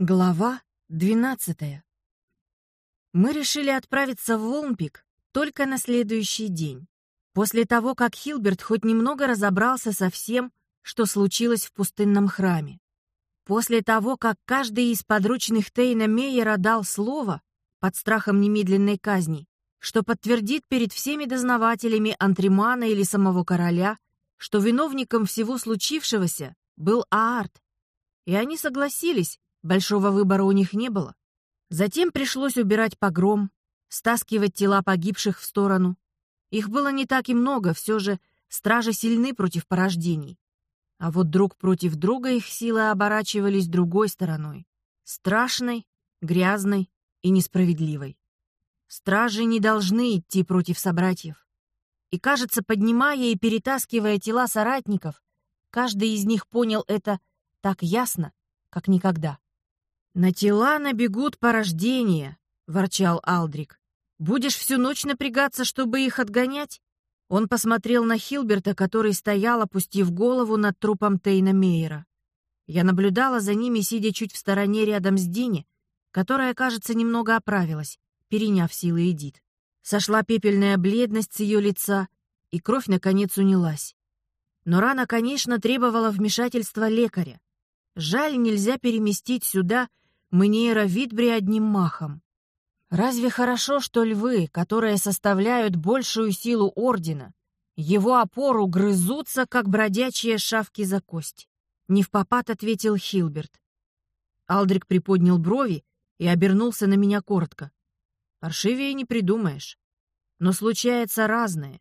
Глава 12. Мы решили отправиться в Волмпик только на следующий день, после того, как Хилберт хоть немного разобрался со всем, что случилось в пустынном храме. После того, как каждый из подручных Тейна Мейера дал слово под страхом немедленной казни, что подтвердит перед всеми дознавателями Антримана или самого короля, что виновником всего случившегося был Аарт, и они согласились, Большого выбора у них не было. Затем пришлось убирать погром, стаскивать тела погибших в сторону. Их было не так и много, все же стражи сильны против порождений. А вот друг против друга их силы оборачивались другой стороной. Страшной, грязной и несправедливой. Стражи не должны идти против собратьев. И, кажется, поднимая и перетаскивая тела соратников, каждый из них понял это так ясно, как никогда. «На тела набегут порождения», — ворчал Алдрик. «Будешь всю ночь напрягаться, чтобы их отгонять?» Он посмотрел на Хилберта, который стоял, опустив голову над трупом Тейна Мейера. Я наблюдала за ними, сидя чуть в стороне рядом с Дини, которая, кажется, немного оправилась, переняв силы Эдит. Сошла пепельная бледность с ее лица, и кровь, наконец, унялась. Но рана, конечно, требовала вмешательства лекаря. Жаль, нельзя переместить сюда Мнейра Витбри одним махом. Разве хорошо, что львы, которые составляют большую силу Ордена, его опору грызутся, как бродячие шавки за кость? Не в попад ответил Хилберт. Алдрик приподнял брови и обернулся на меня коротко. Паршивее не придумаешь. Но случается разное.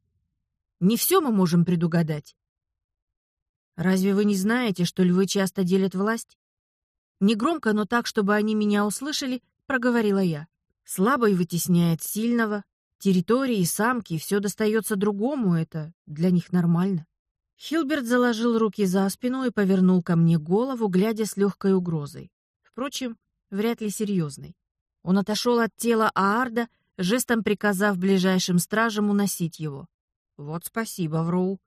Не все мы можем предугадать. Разве вы не знаете, что львы часто делят власть? Негромко, но так, чтобы они меня услышали, проговорила я. Слабый вытесняет сильного, территории, самки, все достается другому, это для них нормально. Хилберт заложил руки за спину и повернул ко мне голову, глядя с легкой угрозой. Впрочем, вряд ли серьезной. Он отошел от тела Аарда, жестом приказав ближайшим стражам уносить его. «Вот спасибо, Вроу», —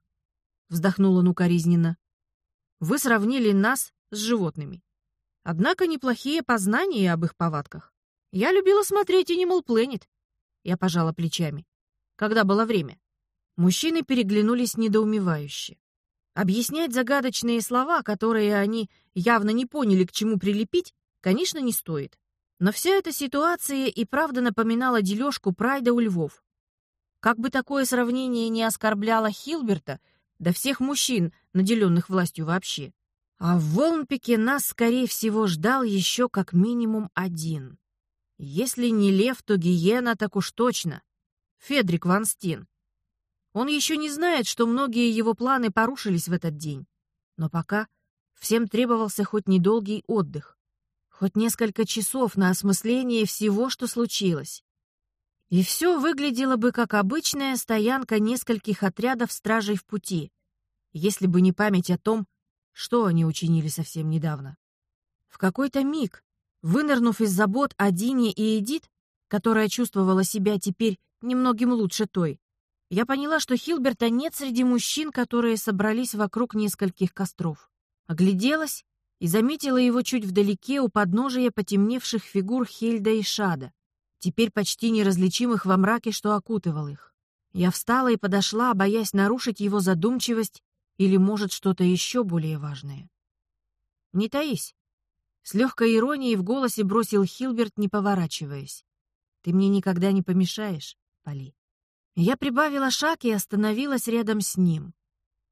вздохнул он укоризненно. «Вы сравнили нас с животными. Однако неплохие познания об их повадках. Я любила смотреть Animal Planet. Я пожала плечами. Когда было время. Мужчины переглянулись недоумевающе. Объяснять загадочные слова, которые они явно не поняли, к чему прилепить, конечно, не стоит. Но вся эта ситуация и правда напоминала дележку прайда у львов. Как бы такое сравнение не оскорбляло Хилберта, да всех мужчин, наделенных властью вообще. А в Волнпике нас, скорее всего, ждал еще как минимум один. Если не лев, то гиена, так уж точно. Федрик Ван Стин. Он еще не знает, что многие его планы порушились в этот день. Но пока всем требовался хоть недолгий отдых. Хоть несколько часов на осмысление всего, что случилось. И все выглядело бы как обычная стоянка нескольких отрядов стражей в пути, если бы не память о том, что они учинили совсем недавно? В какой-то миг, вынырнув из забот о Дине и Эдит, которая чувствовала себя теперь немногим лучше той, я поняла, что Хилберта нет среди мужчин, которые собрались вокруг нескольких костров. Огляделась и заметила его чуть вдалеке у подножия потемневших фигур Хельда и Шада, теперь почти неразличимых во мраке, что окутывал их. Я встала и подошла, боясь нарушить его задумчивость или, может, что-то еще более важное? Не таись. С легкой иронией в голосе бросил Хилберт, не поворачиваясь. Ты мне никогда не помешаешь, Поли. Я прибавила шаг и остановилась рядом с ним.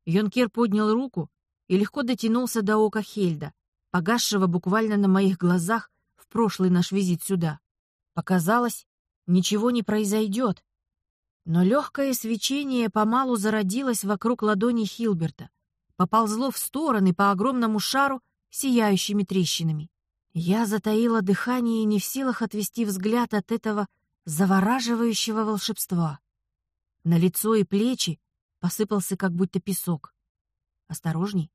Йонкер поднял руку и легко дотянулся до ока Хельда, погасшего буквально на моих глазах в прошлый наш визит сюда. Показалось, ничего не произойдет, но легкое свечение помалу зародилось вокруг ладони Хилберта, поползло в стороны по огромному шару сияющими трещинами. Я затаила дыхание, не в силах отвести взгляд от этого завораживающего волшебства. На лицо и плечи посыпался как будто песок. «Осторожней!»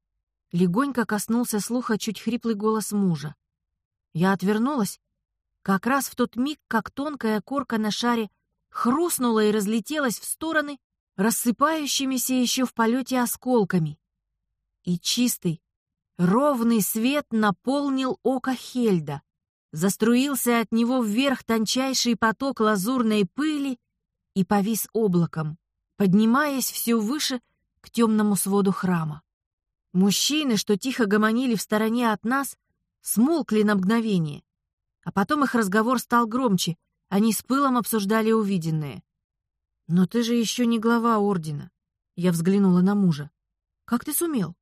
Легонько коснулся слуха чуть хриплый голос мужа. Я отвернулась, как раз в тот миг, как тонкая корка на шаре хрустнула и разлетелась в стороны рассыпающимися еще в полете осколками. И чистый, ровный свет наполнил око Хельда, заструился от него вверх тончайший поток лазурной пыли и повис облаком, поднимаясь все выше к темному своду храма. Мужчины, что тихо гомонили в стороне от нас, смолкли на мгновение, а потом их разговор стал громче, они с пылом обсуждали увиденное. «Но ты же еще не глава ордена», — я взглянула на мужа. «Как ты сумел?»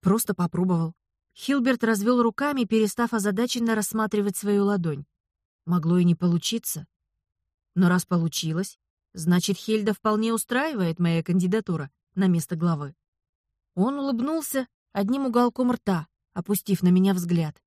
«Просто попробовал». Хилберт развел руками, перестав озадаченно рассматривать свою ладонь. Могло и не получиться. Но раз получилось, значит, Хельда вполне устраивает моя кандидатура на место главы. Он улыбнулся одним уголком рта, опустив на меня взгляд.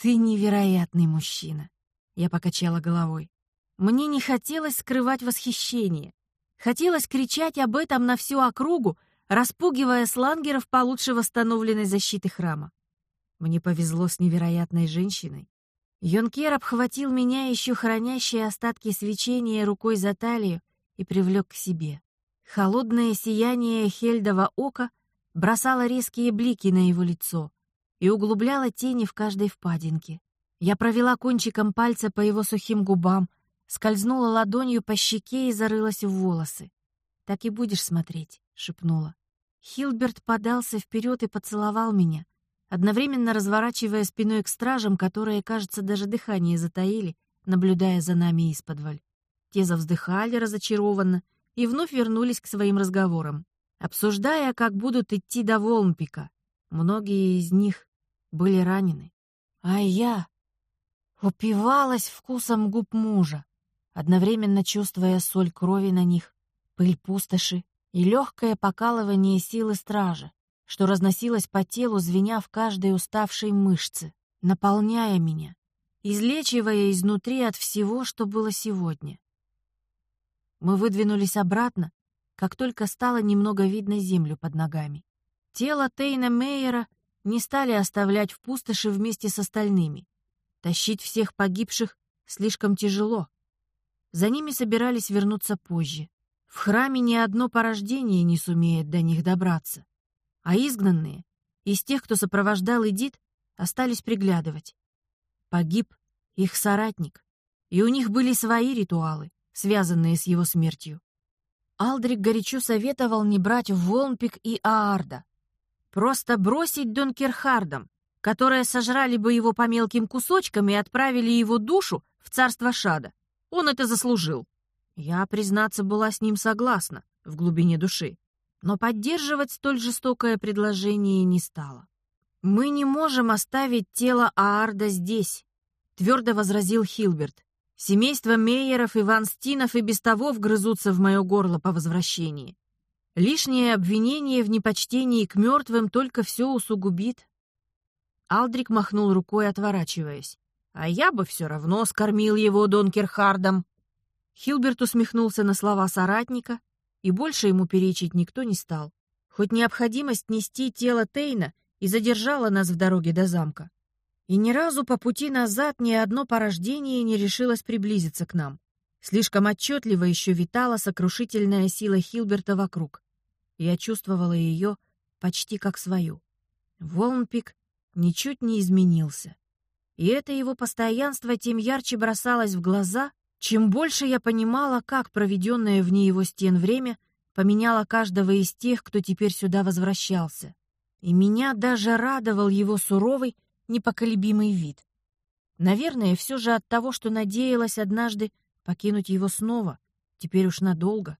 «Ты невероятный мужчина», — я покачала головой. Мне не хотелось скрывать восхищение. Хотелось кричать об этом на всю округу, распугивая слангеров получше восстановленной защиты храма. Мне повезло с невероятной женщиной. Йонкер обхватил меня, еще хранящие остатки свечения, рукой за талию и привлек к себе. Холодное сияние Хельдова ока — бросала резкие блики на его лицо и углубляла тени в каждой впадинке. Я провела кончиком пальца по его сухим губам, скользнула ладонью по щеке и зарылась в волосы. «Так и будешь смотреть», — шепнула. Хилберт подался вперед и поцеловал меня, одновременно разворачивая спиной к стражам, которые, кажется, даже дыхание затаили, наблюдая за нами из-под Те завздыхали разочарованно и вновь вернулись к своим разговорам обсуждая, как будут идти до Волмпика. Многие из них были ранены. А я упивалась вкусом губ мужа, одновременно чувствуя соль крови на них, пыль пустоши и легкое покалывание силы стража, что разносилось по телу, звеня в каждой уставшей мышце, наполняя меня, излечивая изнутри от всего, что было сегодня. Мы выдвинулись обратно, как только стало немного видно землю под ногами. Тело Тейна Мейера не стали оставлять в пустоши вместе с остальными. Тащить всех погибших слишком тяжело. За ними собирались вернуться позже. В храме ни одно порождение не сумеет до них добраться. А изгнанные, из тех, кто сопровождал Эдит, остались приглядывать. Погиб их соратник, и у них были свои ритуалы, связанные с его смертью. Алдрик горячо советовал не брать Волнпик и Аарда. Просто бросить Донкерхардом, которые сожрали бы его по мелким кусочкам и отправили его душу в царство Шада. Он это заслужил. Я, признаться, была с ним согласна в глубине души, но поддерживать столь жестокое предложение не стала. «Мы не можем оставить тело Аарда здесь», — твердо возразил Хилберт. Семейство Мейеров и Ванстинов и без того вгрызутся в мое горло по возвращении. Лишнее обвинение в непочтении к мертвым только все усугубит. Алдрик махнул рукой, отворачиваясь. А я бы все равно скормил его Донкерхардом. Хилберт усмехнулся на слова соратника, и больше ему перечить никто не стал. Хоть необходимость нести тело Тейна и задержала нас в дороге до замка. И ни разу по пути назад ни одно порождение не решилось приблизиться к нам. Слишком отчетливо еще витала сокрушительная сила Хилберта вокруг. Я чувствовала ее почти как свою. Волнпик ничуть не изменился. И это его постоянство тем ярче бросалось в глаза, чем больше я понимала, как проведенное вне его стен время поменяло каждого из тех, кто теперь сюда возвращался. И меня даже радовал его суровый, непоколебимый вид. Наверное, все же от того, что надеялась однажды покинуть его снова, теперь уж надолго.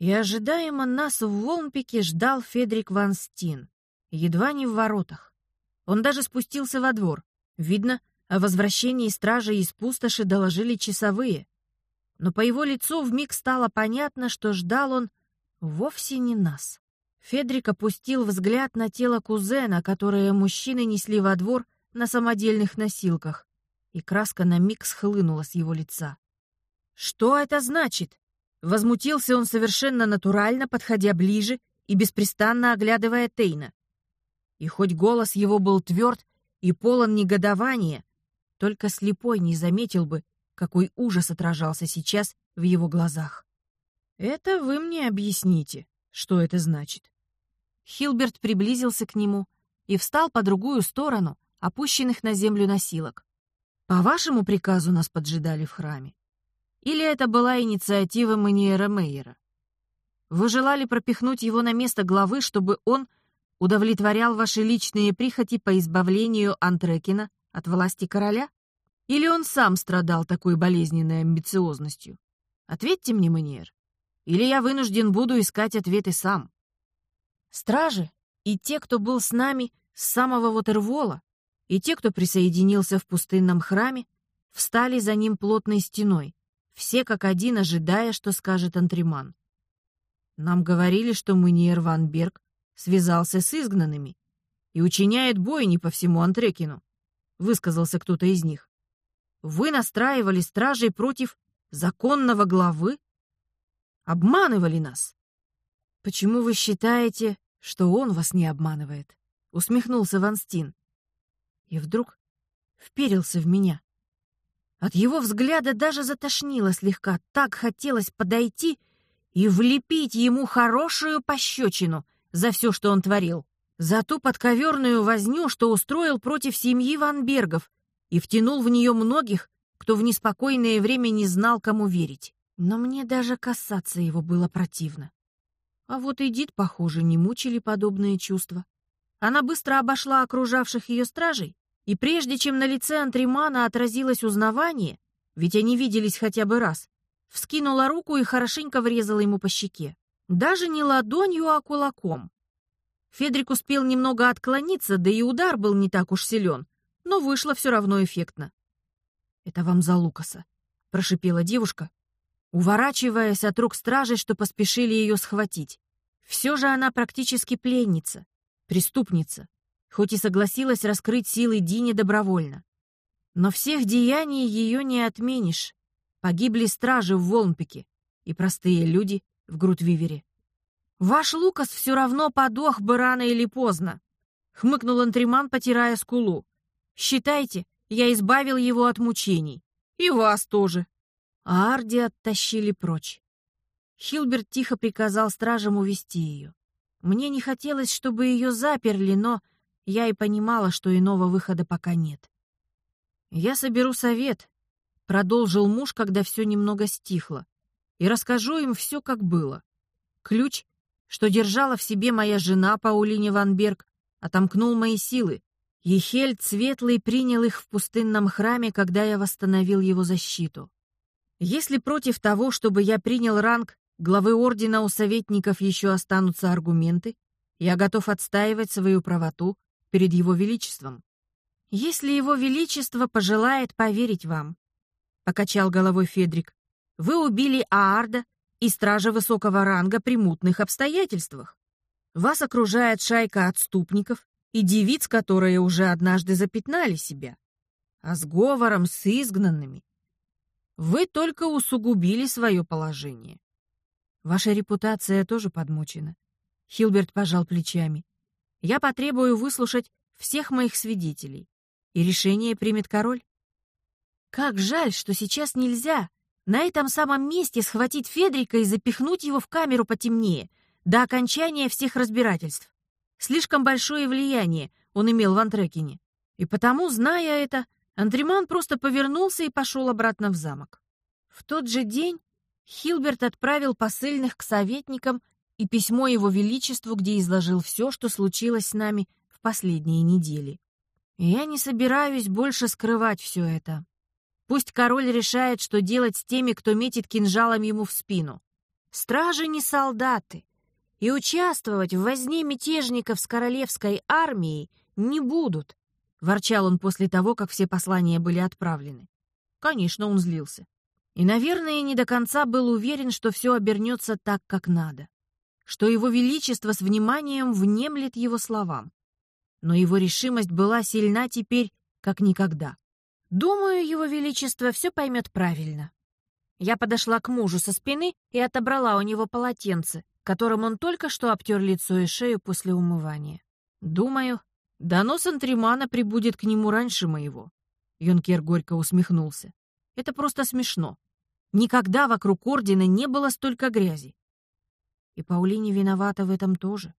И ожидаемо нас в Волнпике ждал Федрик Ван Стин, едва не в воротах. Он даже спустился во двор. Видно, о возвращении стражи из пустоши доложили часовые. Но по его лицу вмиг стало понятно, что ждал он вовсе не нас. Федрик опустил взгляд на тело кузена, которое мужчины несли во двор на самодельных носилках, и краска на миг схлынула с его лица. «Что это значит?» Возмутился он совершенно натурально, подходя ближе и беспрестанно оглядывая Тейна. И хоть голос его был тверд и полон негодования, только слепой не заметил бы, какой ужас отражался сейчас в его глазах. «Это вы мне объясните», что это значит? Хилберт приблизился к нему и встал по другую сторону опущенных на землю носилок. По вашему приказу нас поджидали в храме? Или это была инициатива Маниера Мейера? Вы желали пропихнуть его на место главы, чтобы он удовлетворял ваши личные прихоти по избавлению Антрекина от власти короля? Или он сам страдал такой болезненной амбициозностью? Ответьте мне, Маниер. Или я вынужден буду искать ответы сам. Стражи и те, кто был с нами с самого Вотервола, и те, кто присоединился в пустынном храме, встали за ним плотной стеной, все как один ожидая, что скажет Антриман. Нам говорили, что Муниер Ван Берг связался с изгнанными и учиняет бойни по всему Антрекину, высказался кто-то из них. Вы настраивали стражей против законного главы? Обманывали нас. Почему вы считаете, что он вас не обманывает? Усмехнулся Ван Стин. И вдруг вперился в меня. От его взгляда даже затошнило слегка, так хотелось подойти и влепить ему хорошую пощечину за все, что он творил, за ту подковерную возню, что устроил против семьи Ванбергов и втянул в нее многих, кто в неспокойное время не знал, кому верить. Но мне даже касаться его было противно. А вот Эдит, похоже, не мучили подобные чувства. Она быстро обошла окружавших ее стражей, и прежде чем на лице Антримана отразилось узнавание, ведь они виделись хотя бы раз, вскинула руку и хорошенько врезала ему по щеке. Даже не ладонью, а кулаком. Федрик успел немного отклониться, да и удар был не так уж силен, но вышло все равно эффектно. «Это вам за Лукаса», — прошипела девушка, уворачиваясь от рук стражей, что поспешили ее схватить. Все же она практически пленница, преступница, хоть и согласилась раскрыть силы Дини добровольно. Но всех деяний ее не отменишь. Погибли стражи в Волнпике и простые люди в Грутвивере. «Ваш Лукас все равно подох бы рано или поздно», — хмыкнул Антриман, потирая скулу. «Считайте, я избавил его от мучений. И вас тоже». А Арди оттащили прочь. Хилберт тихо приказал стражам увести ее. Мне не хотелось, чтобы ее заперли, но я и понимала, что иного выхода пока нет. Я соберу совет, Продолжил муж, когда все немного стихло. И расскажу им все, как было. Ключ, что держала в себе моя жена Паулине Ванберг, отомкнул мои силы. Ехель Светлый принял их в пустынном храме, когда я восстановил его защиту. Если против того, чтобы я принял ранг главы ордена у советников еще останутся аргументы, я готов отстаивать свою правоту перед его величеством. Если его величество пожелает поверить вам, — покачал головой Федрик. «Вы убили Аарда и стража высокого ранга при мутных обстоятельствах. Вас окружает шайка отступников и девиц, которые уже однажды запятнали себя. А с говором с изгнанными вы только усугубили свое положение. Ваша репутация тоже подмочена. Хилберт пожал плечами. Я потребую выслушать всех моих свидетелей, и решение примет король. Как жаль, что сейчас нельзя на этом самом месте схватить Федрика и запихнуть его в камеру потемнее, до окончания всех разбирательств. Слишком большое влияние он имел в Антрекине. И потому, зная это, Андреман просто повернулся и пошел обратно в замок. В тот же день Хилберт отправил посыльных к советникам и письмо его величеству, где изложил все, что случилось с нами в последние недели. И я не собираюсь больше скрывать все это. Пусть король решает, что делать с теми, кто метит кинжалом ему в спину. Стражи не солдаты, и участвовать в возне мятежников с королевской армией не будут, — ворчал он после того, как все послания были отправлены. Конечно, он злился. И, наверное, не до конца был уверен, что все обернется так, как надо, что его величество с вниманием внемлет его словам. Но его решимость была сильна теперь, как никогда. Думаю, его величество все поймет правильно. Я подошла к мужу со спины и отобрала у него полотенце, которым он только что обтер лицо и шею после умывания. Думаю, донос Антримана прибудет к нему раньше моего. Юнкер горько усмехнулся. Это просто смешно. Никогда вокруг ордена не было столько грязи. И Паулине виновата в этом тоже.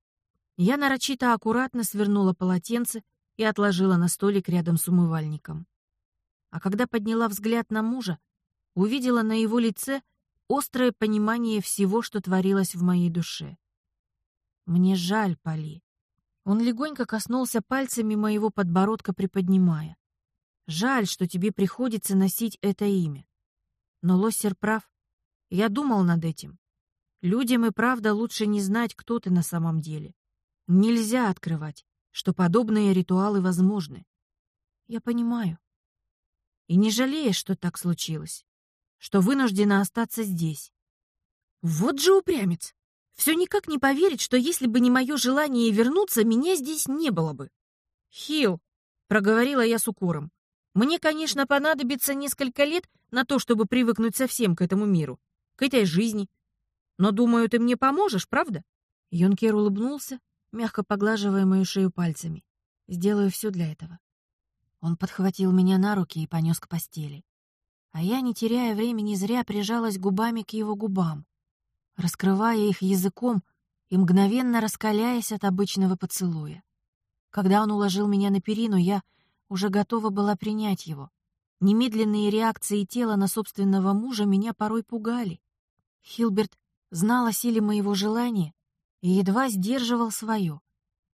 Я нарочито аккуратно свернула полотенце и отложила на столик рядом с умывальником. А когда подняла взгляд на мужа, увидела на его лице острое понимание всего, что творилось в моей душе. Мне жаль, Поли. Он легонько коснулся пальцами моего подбородка, приподнимая. Жаль, что тебе приходится носить это имя. Но Лоссер прав. Я думал над этим. Людям и правда лучше не знать, кто ты на самом деле. Нельзя открывать, что подобные ритуалы возможны. Я понимаю. И не жалеешь, что так случилось, что вынуждена остаться здесь. Вот же упрямец! Все никак не поверит, что если бы не мое желание вернуться, меня здесь не было бы. Хил, проговорила я с укором. Мне, конечно, понадобится несколько лет на то, чтобы привыкнуть совсем к этому миру, к этой жизни. Но, думаю, ты мне поможешь, правда? Йонкер улыбнулся, мягко поглаживая мою шею пальцами. Сделаю все для этого. Он подхватил меня на руки и понес к постели. А я, не теряя времени, зря прижалась губами к его губам, раскрывая их языком и мгновенно раскаляясь от обычного поцелуя. Когда он уложил меня на перину, я уже готова была принять его. Немедленные реакции тела на собственного мужа меня порой пугали. Хилберт знал о силе моего желания и едва сдерживал свое.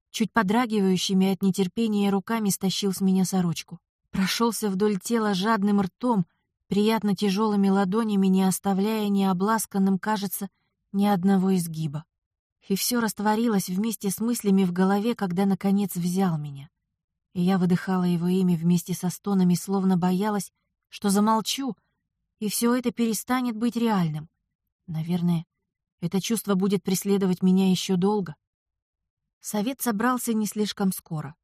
Чуть подрагивающими от нетерпения руками стащил с меня сорочку. Прошелся вдоль тела жадным ртом, приятно тяжелыми ладонями, не оставляя необласканным, кажется, ни одного изгиба. И все растворилось вместе с мыслями в голове, когда, наконец, взял меня. И я выдыхала его имя вместе со стонами, словно боялась, что замолчу, и все это перестанет быть реальным. Наверное, это чувство будет преследовать меня еще долго. Совет собрался не слишком скоро.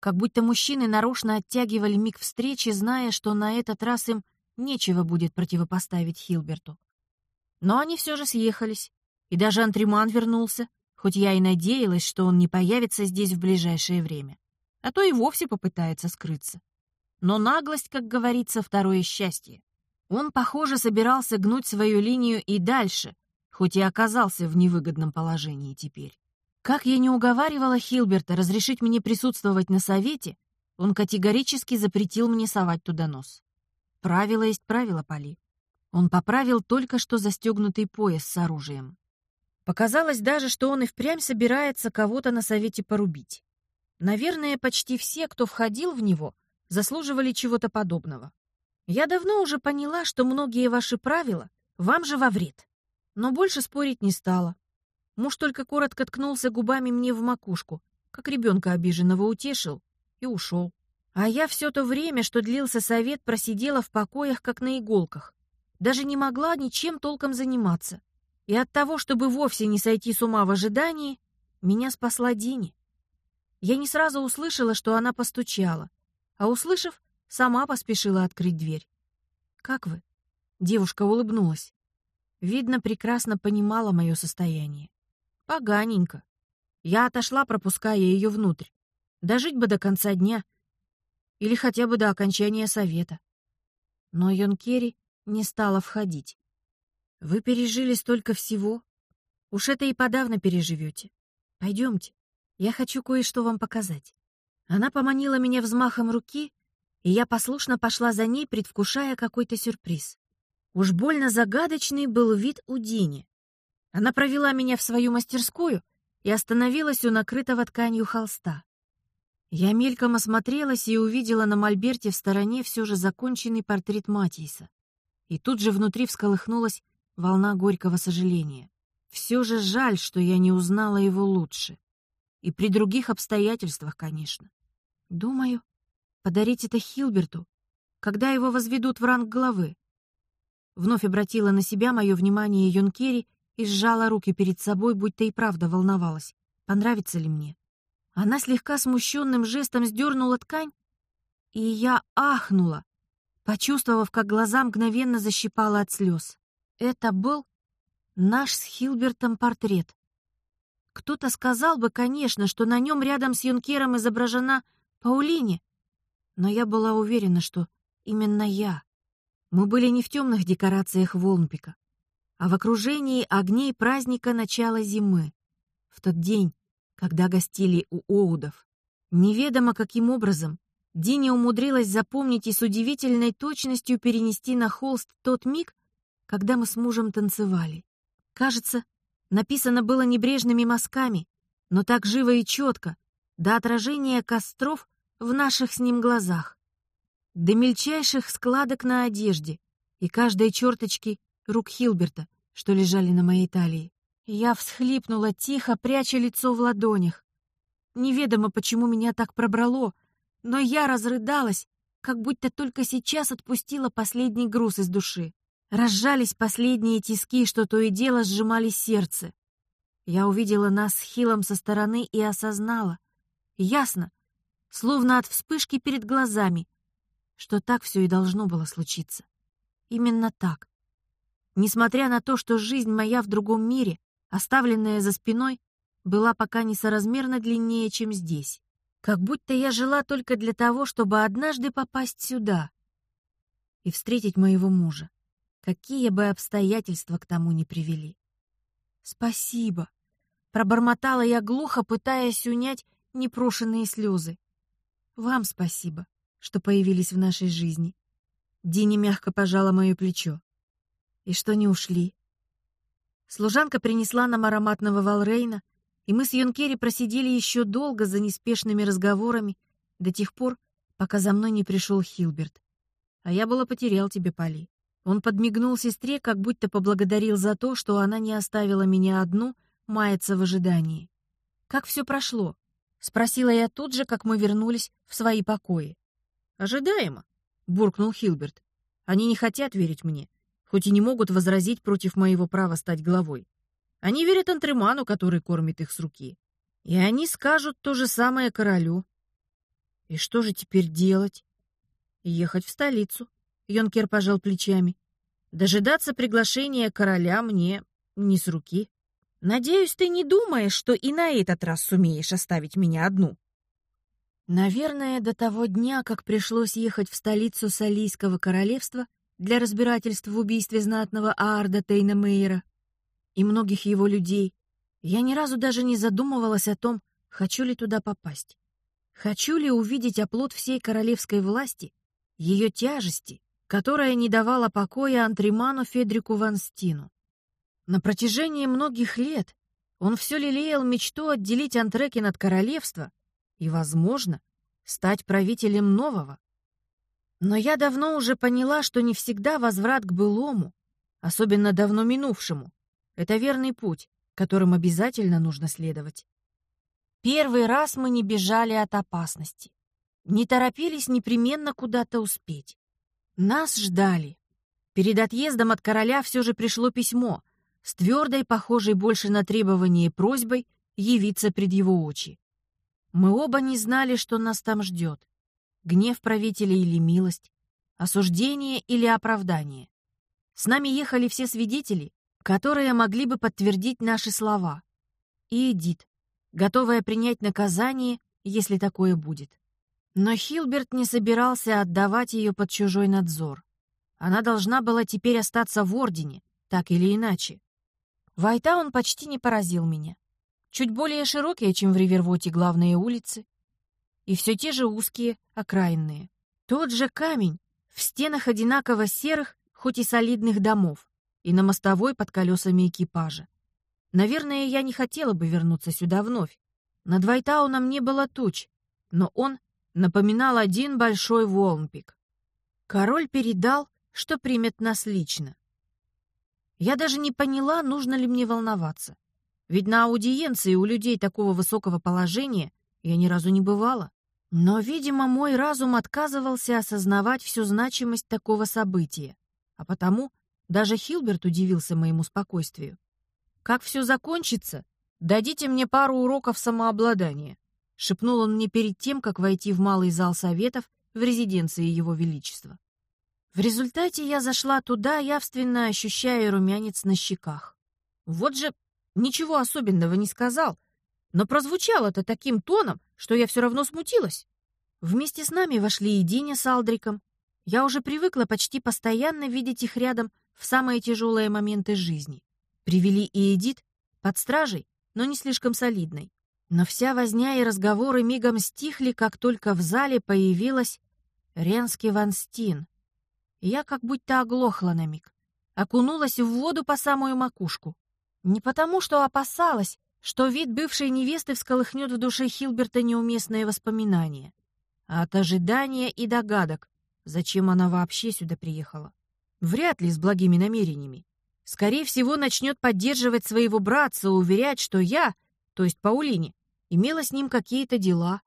Как будто мужчины нарочно оттягивали миг встречи, зная, что на этот раз им нечего будет противопоставить Хилберту. Но они все же съехались, и даже Антриман вернулся, хоть я и надеялась, что он не появится здесь в ближайшее время, а то и вовсе попытается скрыться. Но наглость, как говорится, второе счастье. Он, похоже, собирался гнуть свою линию и дальше, хоть и оказался в невыгодном положении теперь. Как я не уговаривала Хилберта разрешить мне присутствовать на совете, он категорически запретил мне совать туда нос. Правило есть правило, Поли. Он поправил только что застегнутый пояс с оружием. Показалось даже, что он и впрямь собирается кого-то на совете порубить. Наверное, почти все, кто входил в него, заслуживали чего-то подобного. Я давно уже поняла, что многие ваши правила вам же во вред. Но больше спорить не стала. Муж только коротко ткнулся губами мне в макушку, как ребенка обиженного утешил, и ушел. А я все то время, что длился совет, просидела в покоях, как на иголках. Даже не могла ничем толком заниматься. И от того, чтобы вовсе не сойти с ума в ожидании, меня спасла Дини. Я не сразу услышала, что она постучала, а услышав, сама поспешила открыть дверь. «Как вы?» Девушка улыбнулась. Видно, прекрасно понимала мое состояние. Поганенько. Я отошла, пропуская ее внутрь. Дожить бы до конца дня. Или хотя бы до окончания совета. Но Йонкери не стала входить. Вы пережили столько всего. Уж это и подавно переживете. Пойдемте. Я хочу кое-что вам показать. Она поманила меня взмахом руки, и я послушно пошла за ней, предвкушая какой-то сюрприз. Уж больно загадочный был вид у Дини. Она провела меня в свою мастерскую и остановилась у накрытого тканью холста. Я мельком осмотрелась и увидела на мольберте в стороне все же законченный портрет Матиса. И тут же внутри всколыхнулась волна горького сожаления. Все же жаль, что я не узнала его лучше. И при других обстоятельствах, конечно. Думаю, подарить это Хилберту, когда его возведут в ранг главы. Вновь обратила на себя мое внимание Йонкери и сжала руки перед собой, будто и правда волновалась, понравится ли мне. Она слегка смущенным жестом сдернула ткань, и я ахнула, почувствовав, как глаза мгновенно защипала от слез. Это был наш с Хилбертом портрет. Кто-то сказал бы, конечно, что на нем рядом с Юнкером изображена Паулине, но я была уверена, что именно я. Мы были не в темных декорациях Волнпика, а в окружении огней праздника начала зимы, в тот день, когда гостили у Оудов. Неведомо каким образом, Диня умудрилась запомнить и с удивительной точностью перенести на холст тот миг, когда мы с мужем танцевали. Кажется, написано было небрежными мазками, но так живо и четко, до отражения костров в наших с ним глазах, до мельчайших складок на одежде и каждой черточки рук Хилберта, что лежали на моей талии. Я всхлипнула тихо, пряча лицо в ладонях. Неведомо, почему меня так пробрало, но я разрыдалась, как будто только сейчас отпустила последний груз из души. Разжались последние тиски, что то и дело сжимали сердце. Я увидела нас с Хилом со стороны и осознала, ясно, словно от вспышки перед глазами, что так все и должно было случиться. Именно так. Несмотря на то, что жизнь моя в другом мире, оставленная за спиной, была пока несоразмерно длиннее, чем здесь. Как будто я жила только для того, чтобы однажды попасть сюда и встретить моего мужа, какие бы обстоятельства к тому ни привели. «Спасибо», Пробормотала я глухо, пытаясь унять непрошенные слезы. «Вам спасибо, что появились в нашей жизни». Дини мягко пожала мое плечо. «И что не ушли?» Служанка принесла нам ароматного Валрейна, и мы с Юнкери просидели еще долго за неспешными разговорами, до тех пор, пока за мной не пришел Хилберт. А я было потерял тебе, Поли. Он подмигнул сестре, как будто поблагодарил за то, что она не оставила меня одну — мается в ожидании. «Как все прошло?» — спросила я тут же, как мы вернулись в свои покои. «Ожидаемо», — буркнул Хилберт. «Они не хотят верить мне, хоть и не могут возразить против моего права стать главой. Они верят Антреману, который кормит их с руки. И они скажут то же самое королю. И что же теперь делать? Ехать в столицу. Йонкер пожал плечами. Дожидаться приглашения короля мне не с руки. Надеюсь, ты не думаешь, что и на этот раз сумеешь оставить меня одну. Наверное, до того дня, как пришлось ехать в столицу Салийского королевства для разбирательств в убийстве знатного Аарда Тейна Мейера и многих его людей, я ни разу даже не задумывалась о том, хочу ли туда попасть. Хочу ли увидеть оплот всей королевской власти, ее тяжести, которая не давала покоя Антриману Федрику Ванстину. На протяжении многих лет он все лелеял мечту отделить Антрекин от королевства и, возможно, стать правителем нового. Но я давно уже поняла, что не всегда возврат к былому, особенно давно минувшему, это верный путь, которым обязательно нужно следовать. Первый раз мы не бежали от опасности, не торопились непременно куда-то успеть. Нас ждали. Перед отъездом от короля все же пришло письмо, с твердой, похожей больше на требование просьбой, явиться пред его очи. Мы оба не знали, что нас там ждет. Гнев правителя или милость, осуждение или оправдание. С нами ехали все свидетели, которые могли бы подтвердить наши слова. И Эдит, готовая принять наказание, если такое будет. Но Хилберт не собирался отдавать ее под чужой надзор. Она должна была теперь остаться в Ордене, так или иначе. Вайта он почти не поразил меня. Чуть более широкие, чем в Ривервоте главные улицы, и все те же узкие, окраинные. Тот же камень в стенах одинаково серых, хоть и солидных домов, и на мостовой под колесами экипажа. Наверное, я не хотела бы вернуться сюда вновь. Над Вайтауном не было туч, но он напоминал один большой волнпик. Король передал, что примет нас лично. Я даже не поняла, нужно ли мне волноваться. Ведь на аудиенции у людей такого высокого положения я ни разу не бывала. Но, видимо, мой разум отказывался осознавать всю значимость такого события. А потому даже Хилберт удивился моему спокойствию. «Как все закончится, дадите мне пару уроков самообладания», — шепнул он мне перед тем, как войти в малый зал советов в резиденции Его Величества. В результате я зашла туда, явственно ощущая румянец на щеках. Вот же ничего особенного не сказал, но прозвучало это таким тоном, что я все равно смутилась. Вместе с нами вошли и Диня с Алдриком. Я уже привыкла почти постоянно видеть их рядом в самые тяжелые моменты жизни. Привели и Эдит под стражей, но не слишком солидной. Но вся возня и разговоры мигом стихли, как только в зале появилась Ренский Ван Стин. Я как будто оглохла на миг, окунулась в воду по самую макушку. Не потому, что опасалась, что вид бывшей невесты всколыхнет в душе Хилберта неуместные воспоминания, а от ожидания и догадок, зачем она вообще сюда приехала. Вряд ли с благими намерениями. Скорее всего, начнет поддерживать своего братца, уверять, что я, то есть Паулине, имела с ним какие-то дела.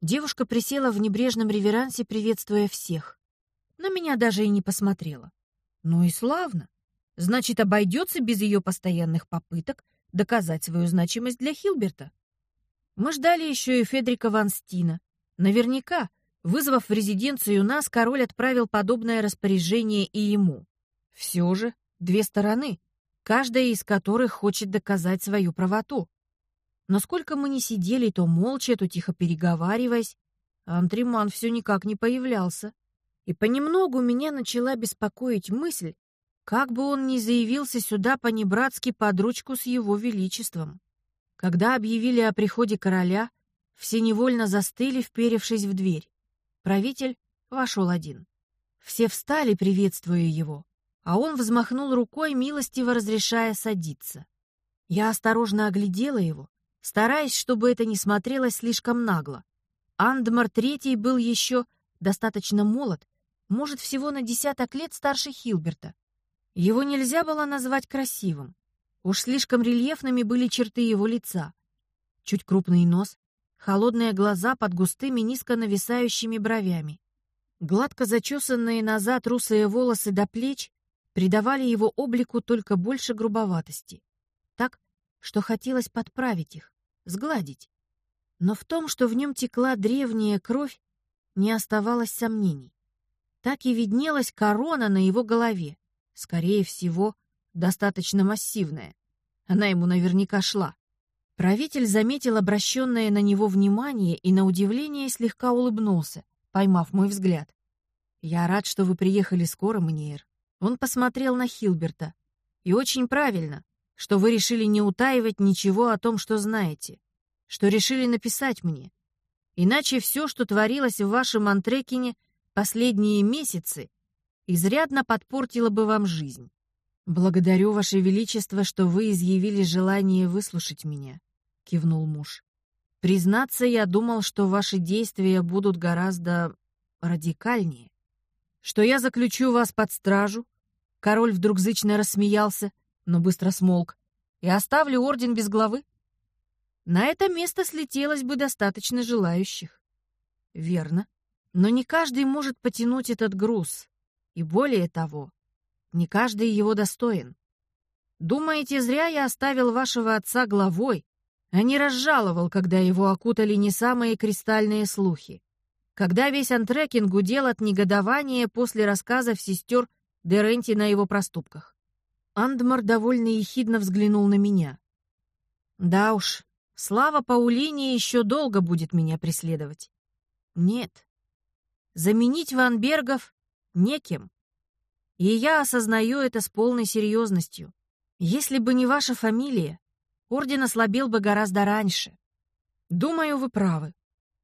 Девушка присела в небрежном реверансе, приветствуя всех. На меня даже и не посмотрела. Ну и славно. Значит, обойдется без ее постоянных попыток доказать свою значимость для Хилберта. Мы ждали еще и Федрика Ван Стина. Наверняка, вызвав в резиденцию нас, король отправил подобное распоряжение и ему. Все же две стороны, каждая из которых хочет доказать свою правоту. Но сколько мы не сидели, то молча, то тихо переговариваясь, Антриман все никак не появлялся. И понемногу меня начала беспокоить мысль, как бы он ни заявился сюда по-небратски под ручку с его величеством. Когда объявили о приходе короля, все невольно застыли, вперевшись в дверь. Правитель вошел один. Все встали, приветствуя его, а он взмахнул рукой, милостиво разрешая садиться. Я осторожно оглядела его, стараясь, чтобы это не смотрелось слишком нагло. Андмар Третий был еще достаточно молод, может, всего на десяток лет старше Хилберта. Его нельзя было назвать красивым. Уж слишком рельефными были черты его лица. Чуть крупный нос, холодные глаза под густыми низко нависающими бровями. Гладко зачесанные назад русые волосы до плеч придавали его облику только больше грубоватости. Так, что хотелось подправить их, сгладить. Но в том, что в нем текла древняя кровь, не оставалось сомнений. Так и виднелась корона на его голове. Скорее всего, достаточно массивная. Она ему наверняка шла. Правитель заметил обращенное на него внимание и, на удивление, слегка улыбнулся, поймав мой взгляд. «Я рад, что вы приехали скоро, Маниер». Он посмотрел на Хилберта. «И очень правильно, что вы решили не утаивать ничего о том, что знаете, что решили написать мне. Иначе все, что творилось в вашем Антрекине последние месяцы, изрядно подпортила бы вам жизнь. Благодарю, Ваше Величество, что вы изъявили желание выслушать меня, кивнул муж. Признаться, я думал, что ваши действия будут гораздо радикальнее. Что я заключу вас под стражу? Король вдруг зычно рассмеялся, но быстро смолк. И оставлю орден без главы? На это место слетелось бы достаточно желающих. Верно. Но не каждый может потянуть этот груз. И более того, не каждый его достоин. Думаете, зря я оставил вашего отца главой, а не разжаловал, когда его окутали не самые кристальные слухи? Когда весь Антрекин гудел от негодования после рассказов сестер Деренти на его проступках. Андмар довольно ехидно взглянул на меня. Да уж, слава Паулине еще долго будет меня преследовать. Нет. Заменить Ванбергов неким. И я осознаю это с полной серьезностью. Если бы не ваша фамилия, орден ослабел бы гораздо раньше. Думаю, вы правы.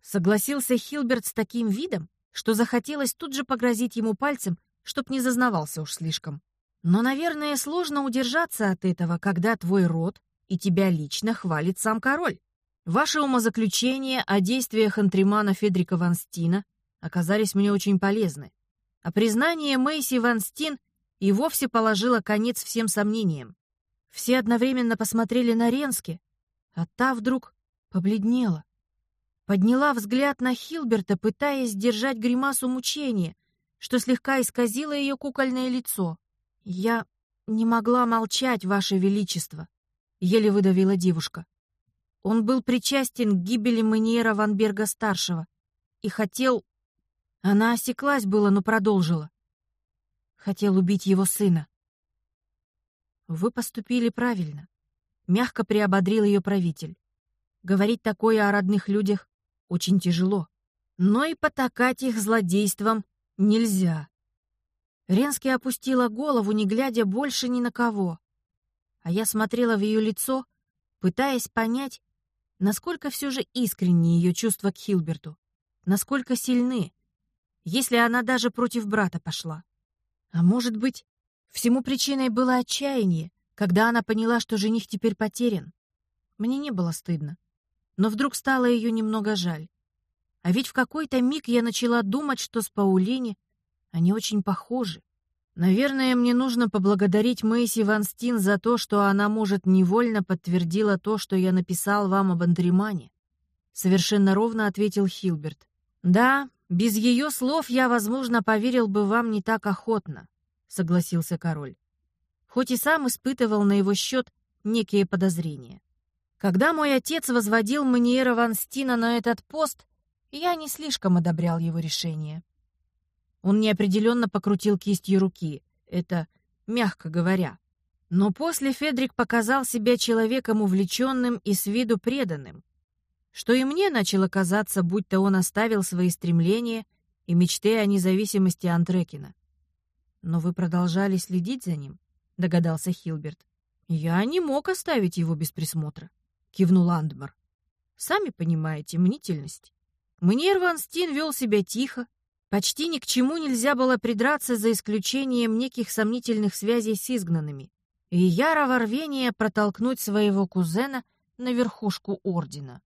Согласился Хилберт с таким видом, что захотелось тут же погрозить ему пальцем, чтоб не зазнавался уж слишком. Но, наверное, сложно удержаться от этого, когда твой род и тебя лично хвалит сам король. Ваши умозаключения о действиях Антримана Федрика Ванстина оказались мне очень полезны а признание Мэйси Ван Стин и вовсе положило конец всем сомнениям. Все одновременно посмотрели на Ренски, а та вдруг побледнела. Подняла взгляд на Хилберта, пытаясь сдержать гримасу мучения, что слегка исказило ее кукольное лицо. «Я не могла молчать, Ваше Величество», — еле выдавила девушка. Он был причастен к гибели Маниера Ванберга-старшего и хотел она осеклась было, но продолжила. Хотел убить его сына. Вы поступили правильно. Мягко приободрил ее правитель. Говорить такое о родных людях очень тяжело. Но и потакать их злодейством нельзя. Ренский опустила голову, не глядя больше ни на кого. А я смотрела в ее лицо, пытаясь понять, Насколько все же искренни ее чувства к Хилберту? Насколько сильны? Если она даже против брата пошла. А может быть, всему причиной было отчаяние, когда она поняла, что жених теперь потерян. Мне не было стыдно. Но вдруг стало ее немного жаль. А ведь в какой-то миг я начала думать, что с Паулини они очень похожи. Наверное, мне нужно поблагодарить Мэйси Ван Стин за то, что она, может, невольно подтвердила то, что я написал вам об Андремане. Совершенно ровно ответил Хилберт. Да, без ее слов я, возможно, поверил бы вам не так охотно, согласился король. Хоть и сам испытывал на его счет некие подозрения. Когда мой отец возводил Маниера Ван Стина на этот пост, я не слишком одобрял его решение. Он неопределенно покрутил кистью руки. Это мягко говоря. Но после Федрик показал себя человеком увлеченным и с виду преданным, что и мне начало казаться, будто он оставил свои стремления и мечты о независимости Антрекина. «Но вы продолжали следить за ним?» — догадался Хилберт. «Я не мог оставить его без присмотра», — кивнул Андмар. «Сами понимаете, мнительность. Мнер Ван Стин вел себя тихо, Почти ни к чему нельзя было придраться за исключением неких сомнительных связей с изгнанными, и ярого рвения протолкнуть своего кузена на верхушку ордена.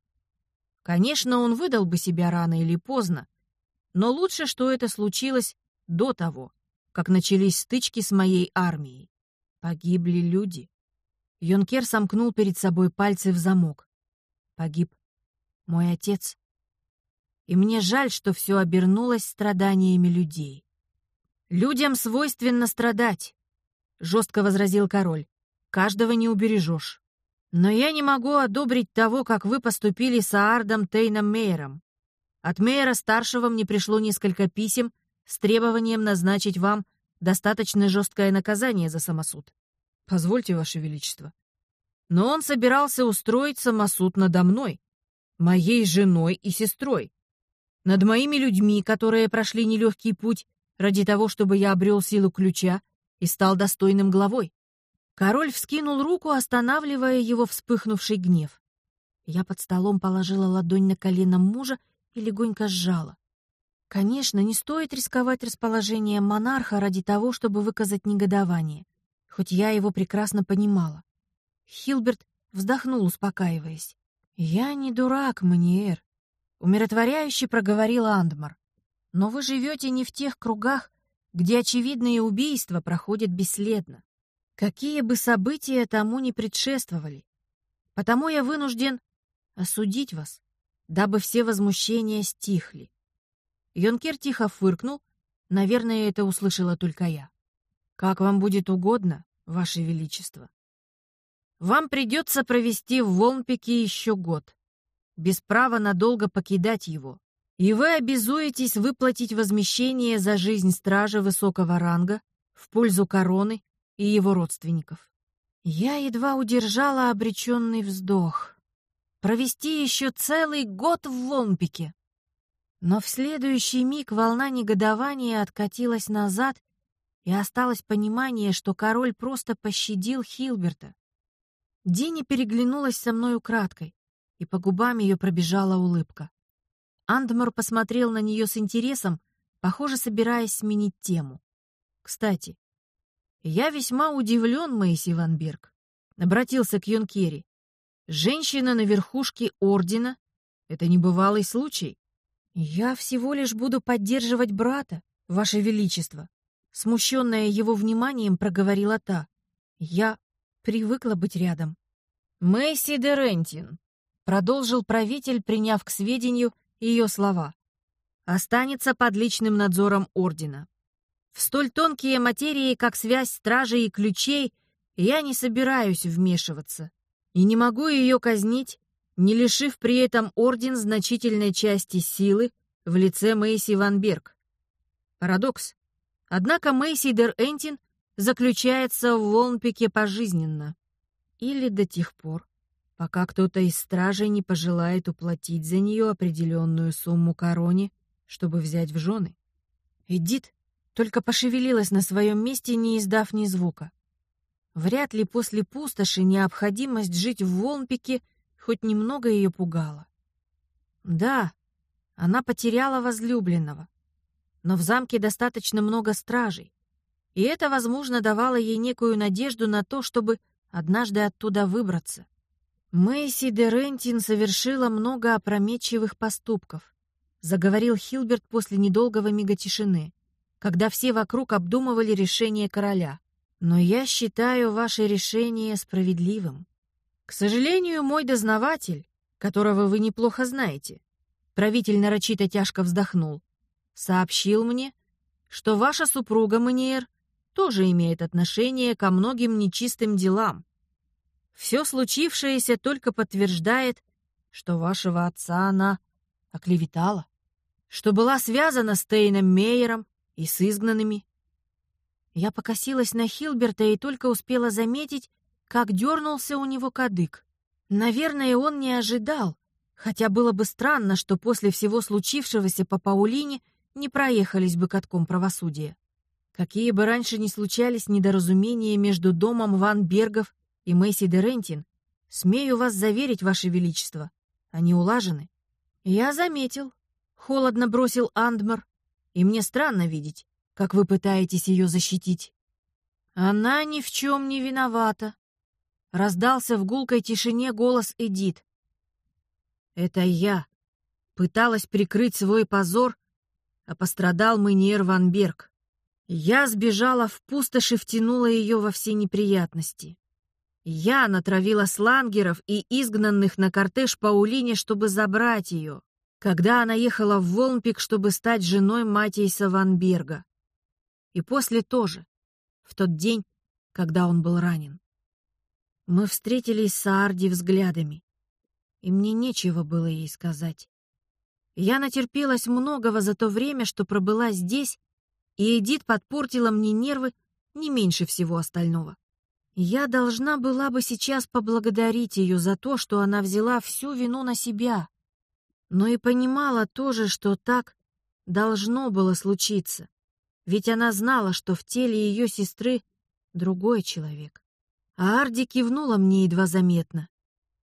Конечно, он выдал бы себя рано или поздно, но лучше, что это случилось до того, как начались стычки с моей армией. Погибли люди. Йонкер сомкнул перед собой пальцы в замок. Погиб мой отец и мне жаль, что все обернулось страданиями людей. «Людям свойственно страдать», — жестко возразил король. «Каждого не убережешь. Но я не могу одобрить того, как вы поступили с Аардом Тейном Мейером. От Мейера-старшего мне пришло несколько писем с требованием назначить вам достаточно жесткое наказание за самосуд. Позвольте, Ваше Величество. Но он собирался устроить самосуд надо мной, моей женой и сестрой над моими людьми, которые прошли нелегкий путь ради того, чтобы я обрел силу ключа и стал достойным главой. Король вскинул руку, останавливая его вспыхнувший гнев. Я под столом положила ладонь на колено мужа и легонько сжала. Конечно, не стоит рисковать расположением монарха ради того, чтобы выказать негодование, хоть я его прекрасно понимала. Хилберт вздохнул, успокаиваясь. «Я не дурак, Маниэр. Умиротворяюще проговорил Андмар. Но вы живете не в тех кругах, где очевидные убийства проходят бесследно. Какие бы события тому не предшествовали. Потому я вынужден осудить вас, дабы все возмущения стихли. Йонкер тихо фыркнул, наверное, это услышала только я. Как вам будет угодно, ваше величество. Вам придется провести в Волнпике еще год без права надолго покидать его, и вы обязуетесь выплатить возмещение за жизнь стража высокого ранга в пользу короны и его родственников. Я едва удержала обреченный вздох. Провести еще целый год в Ломпике. Но в следующий миг волна негодования откатилась назад, и осталось понимание, что король просто пощадил Хилберта. Дини переглянулась со мной украдкой и по губам ее пробежала улыбка. Андмор посмотрел на нее с интересом, похоже, собираясь сменить тему. «Кстати, я весьма удивлен, Мэйси Ванберг», — обратился к Йонкери. «Женщина на верхушке ордена — это небывалый случай. Я всего лишь буду поддерживать брата, Ваше Величество», — смущенная его вниманием проговорила та. «Я привыкла быть рядом». «Мэйси Дерентин», продолжил правитель, приняв к сведению ее слова. Останется под личным надзором ордена. В столь тонкие материи, как связь стражей и ключей, я не собираюсь вмешиваться и не могу ее казнить, не лишив при этом орден значительной части силы в лице Мэйси Ван Берг. Парадокс. Однако Мэйси Дер Энтин заключается в Волнпике пожизненно. Или до тех пор, пока кто-то из стражей не пожелает уплатить за нее определенную сумму короне, чтобы взять в жены. Эдит только пошевелилась на своем месте, не издав ни звука. Вряд ли после пустоши необходимость жить в Волнпике хоть немного ее пугало. Да, она потеряла возлюбленного, но в замке достаточно много стражей, и это, возможно, давало ей некую надежду на то, чтобы однажды оттуда выбраться. Мэйси де Рентин совершила много опрометчивых поступков, заговорил Хилберт после недолгого мига тишины, когда все вокруг обдумывали решение короля. Но я считаю ваше решение справедливым. К сожалению, мой дознаватель, которого вы неплохо знаете, правитель нарочито тяжко вздохнул, сообщил мне, что ваша супруга Маниер тоже имеет отношение ко многим нечистым делам. Все случившееся только подтверждает, что вашего отца она оклеветала, что была связана с Тейном Мейером и с изгнанными. Я покосилась на Хилберта и только успела заметить, как дернулся у него кадык. Наверное, он не ожидал, хотя было бы странно, что после всего случившегося по Паулине не проехались бы катком правосудия. Какие бы раньше ни случались недоразумения между домом Ван Бергов и Мэйси де Рентин, смею вас заверить, Ваше Величество, они улажены. Я заметил, холодно бросил Андмар, и мне странно видеть, как вы пытаетесь ее защитить. Она ни в чем не виновата. Раздался в гулкой тишине голос Эдит. Это я пыталась прикрыть свой позор, а пострадал Мэниер Ван Берг. Я сбежала в пустошь и втянула ее во все неприятности. Я натравила слангеров и изгнанных на кортеж Паулине, чтобы забрать ее, когда она ехала в Волмпик, чтобы стать женой Матейса Ванберга. И после тоже, в тот день, когда он был ранен. Мы встретились с Аарди взглядами, и мне нечего было ей сказать. Я натерпелась многого за то время, что пробыла здесь, и Эдит подпортила мне нервы не меньше всего остального. Я должна была бы сейчас поблагодарить ее за то, что она взяла всю вину на себя, но и понимала тоже, что так должно было случиться, ведь она знала, что в теле ее сестры другой человек. А Арди кивнула мне едва заметно,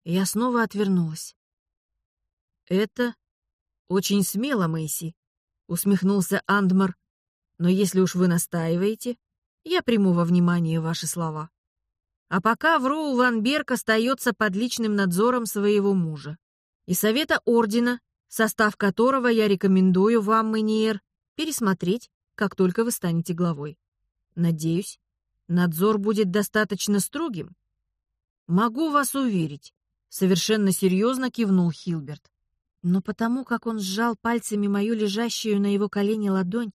я снова отвернулась. «Это очень смело, Мэйси», — усмехнулся Андмар, «но если уж вы настаиваете, я приму во внимание ваши слова». А пока Вроу Ван Берг остается под личным надзором своего мужа. И совета ордена, состав которого я рекомендую вам, Мэниер, пересмотреть, как только вы станете главой. Надеюсь, надзор будет достаточно строгим. Могу вас уверить, совершенно серьезно кивнул Хилберт. Но потому, как он сжал пальцами мою лежащую на его колене ладонь,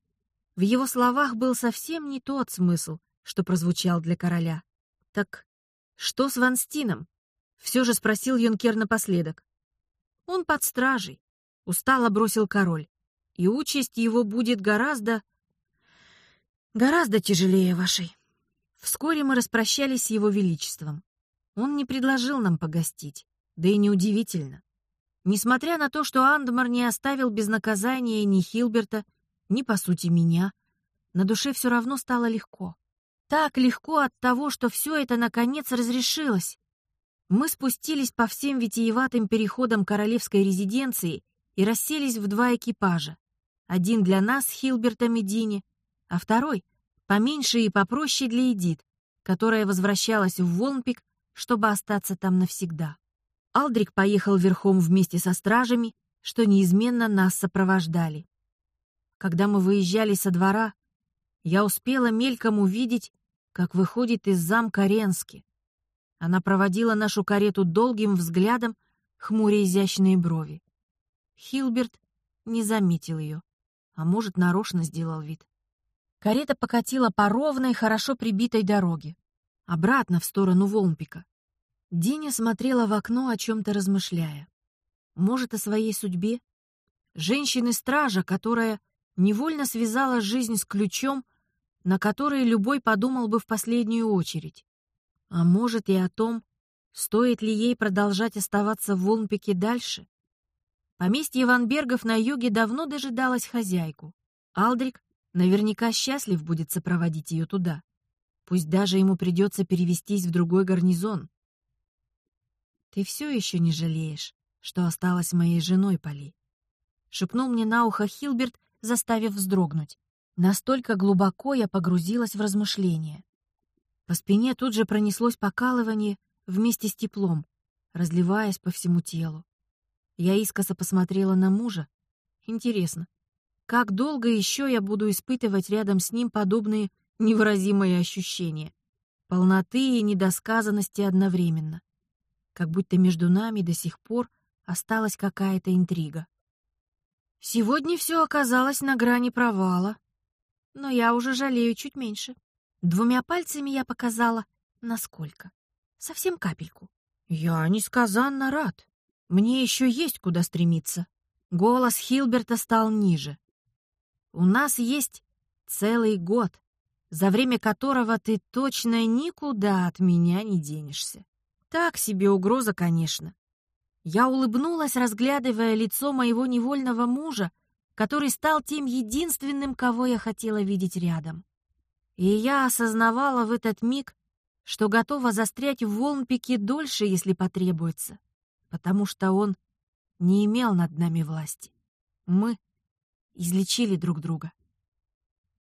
в его словах был совсем не тот смысл, что прозвучал для короля. «Так что с Ванстином?» — все же спросил Юнкер напоследок. «Он под стражей», — устало бросил король, «и участь его будет гораздо... гораздо тяжелее вашей». Вскоре мы распрощались с его величеством. Он не предложил нам погостить, да и неудивительно. Несмотря на то, что Андмар не оставил без наказания ни Хилберта, ни, по сути, меня, на душе все равно стало легко. Так легко от того, что все это наконец разрешилось. Мы спустились по всем витиеватым переходам королевской резиденции и расселись в два экипажа. Один для нас с Хилбертом и Дини, а второй, поменьше и попроще для Эдит, которая возвращалась в Волнпик, чтобы остаться там навсегда. Алдрик поехал верхом вместе со стражами, что неизменно нас сопровождали. Когда мы выезжали со двора, я успела мельком увидеть, как выходит из замка Ренски. Она проводила нашу карету долгим взглядом, хмуря изящные брови. Хилберт не заметил ее, а может, нарочно сделал вид. Карета покатила по ровной, хорошо прибитой дороге, обратно в сторону Волмпика. Диня смотрела в окно, о чем-то размышляя. Может, о своей судьбе? Женщины-стража, которая невольно связала жизнь с ключом, на которые любой подумал бы в последнюю очередь. А может и о том, стоит ли ей продолжать оставаться в Волнпике дальше. Поместье Ванбергов на юге давно дожидалось хозяйку. Алдрик наверняка счастлив будет сопроводить ее туда. Пусть даже ему придется перевестись в другой гарнизон. «Ты все еще не жалеешь, что осталась моей женой, Поли?» — шепнул мне на ухо Хилберт, заставив вздрогнуть. Настолько глубоко я погрузилась в размышления. По спине тут же пронеслось покалывание вместе с теплом, разливаясь по всему телу. Я искоса посмотрела на мужа. Интересно, как долго еще я буду испытывать рядом с ним подобные невыразимые ощущения? Полноты и недосказанности одновременно. Как будто между нами до сих пор осталась какая-то интрига. Сегодня все оказалось на грани провала, но я уже жалею чуть меньше. Двумя пальцами я показала, насколько. Совсем капельку. Я несказанно рад. Мне еще есть куда стремиться. Голос Хилберта стал ниже. У нас есть целый год, за время которого ты точно никуда от меня не денешься. Так себе угроза, конечно. Я улыбнулась, разглядывая лицо моего невольного мужа, который стал тем единственным, кого я хотела видеть рядом. И я осознавала в этот миг, что готова застрять в Волнпике дольше, если потребуется, потому что он не имел над нами власти. Мы излечили друг друга.